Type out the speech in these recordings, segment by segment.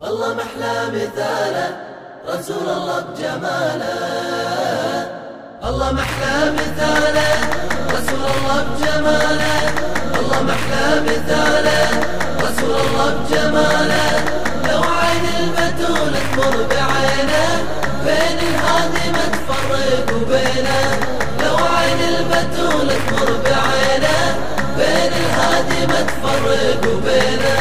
والله محلى مثاله رسول الله بجماله. الله محلى مثاله رسول الله بجماله. الله محلى مثاله رسول الله بجماله. لو عين البتول تمر بعينه بين الهادي ما تفرق وبينه. لو عين البتول تمر بعينه بين الهادي ما تفرق وبينه.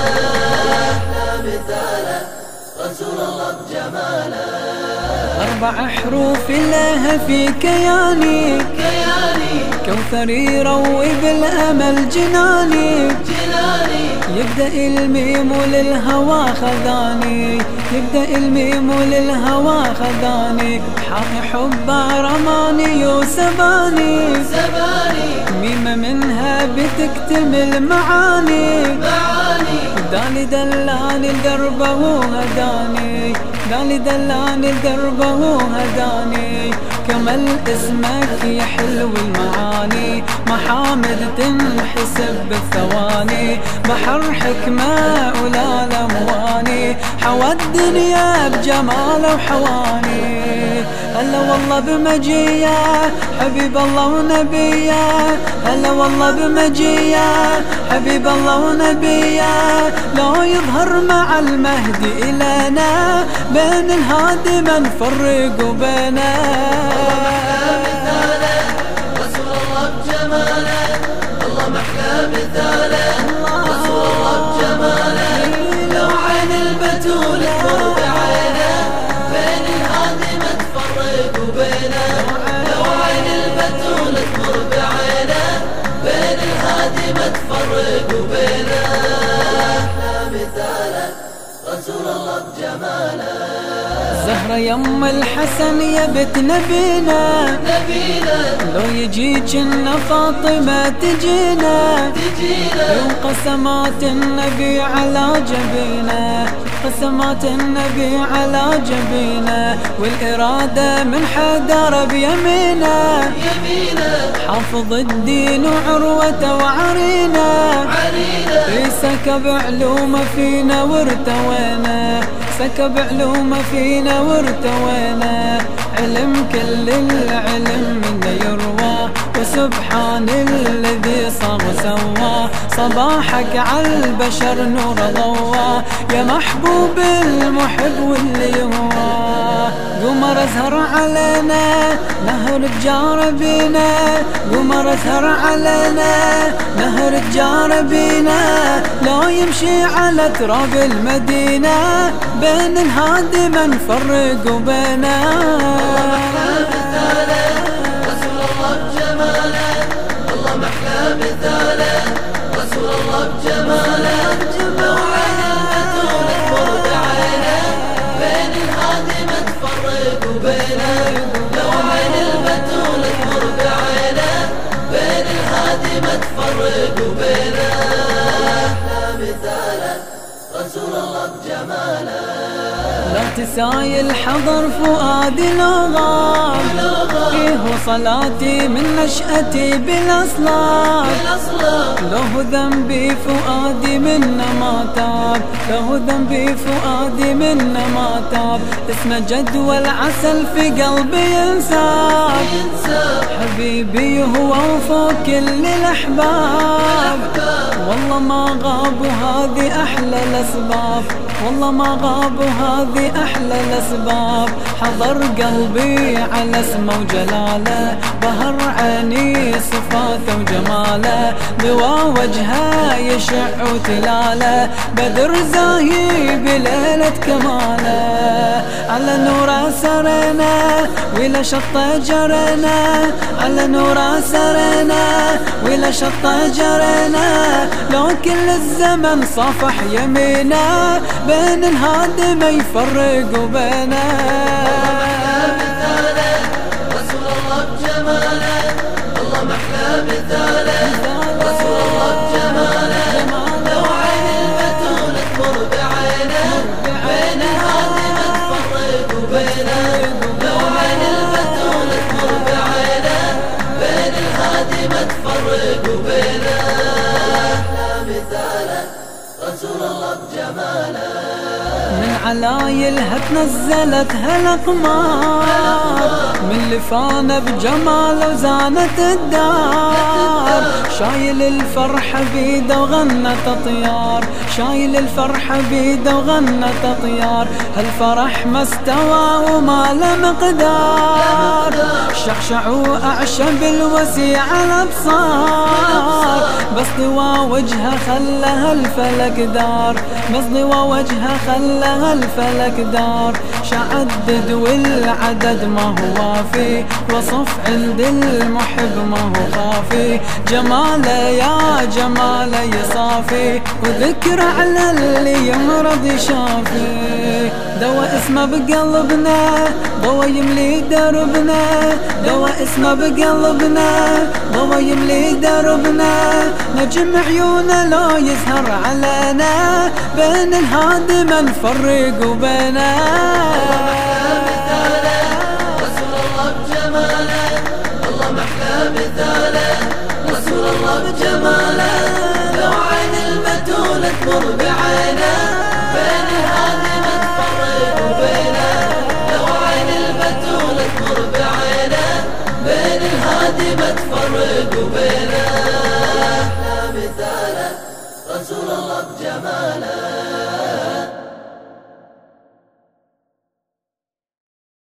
أربع حروف لها في كياني. كياني كوثر يروي بالأمل جناني. جناني يبدأ الميم للهوى خذاني. يبدأ الميم للهوى خذاني. حق حب رماني وسباني. سباني ميم منها بتكتمل معاني. معاني داني دلاني دربه وهداني داني دلاني دربه وهداني كمل اسمك يا حلو المعاني. محامد تنحسب بالثواني. بحر حكمة ولا لمواني. حوى الدنيا بجماله وحواني. هلا والله بمجية حبيب الله ونبية. هلا والله بمجية حبيب الله ونبيه لو يظهر مع المهدي إلينا. بين الهادي ما نفرق وبينه رسول الله بجماله ما تفرق وبينه مثاله رسول الله بجماله زهرة يم الحسن يا بت نبينا. نبينا لو يجي جنة فاطمة تجينا. تجينا وقسمات النبي على جبينا. قسمات النبي على جبينا والإرادة من حدار يمينا حافظ الدين وعروته وعرينا علينا سكب علومه فينا وارتوينا. سكب علومه فينا وارتوينا. علم كل العلم منه يروى وسبحان الذي صاغ وسوى. صباحك على البشر نور ضوى. يا محبوب المحب واللي هو قمر أزهر علينا نهر الجار بينا. قمر أزهر علينا نهر الجار بينا. لو يمشي على تراب المدينة بين الهادي ما نفرق وبينه رسول الله بجماله لا تساي الحضر فؤادي لغاب فيه صلاتي من نشأتي بالأصلاب. الأصل له ذنبي فؤادي منا ما تاب له ذنبي فؤادي منا ما تاب اسمه جدول عسل في قلبي ينساب. حبيبي هو وفوق كل الأحباب. والله ما غاب وهذه أحلى الأسباب. والله ما غاب وهذه أحلى الأسباب. حضر قلبي على اسمه وجلاله بهر عيني صفاته وجماله. ضوى وجهه يشع وتلاله بدر زاهي بليلة كماله. على نوره سرنا ولا شطه جرنا. على نوره سرنا ولا شطه جرنا. لو كل الزمن صفح يمينا بين الهادي ما يفرق وبينه مثاله رسول الله بجماله الله محلى مثاله رسول الله بجماله لو عين تمر بعينه بين لو عين تمر بعينه بين مثاله رسول الله بجماله علايلها تنزلت هالأقمار من لفانة بجمال وزانت الدار. شايل الفرحة بيده وغنت أطيار شايل الفرحة بيده وغنت أطيار هالفرح ما استوى وما له مقدار. شعشعوا أعشب الوسيع الأبصار. بس ضوى وجهه خلها الفلك دار. بس ضوى وجهه خلها الفلك دار. شعدد والعدد ما هو وافي وصف عند المحب ما هو خافي. جماله يا جماله يصافي وذكر على اللي يمرض يشافي دوا اسمه بقلبنا ضوا يملي دربنا. دوا اسمه بقلبنا ضوا يملي دربنا. نجم عيونه لو يسهر علينا. بين الهادم نفرق وبنا رسول الله بجماله لو عين المتونة تمر بعينه. عادي ما تفرقوا بينا.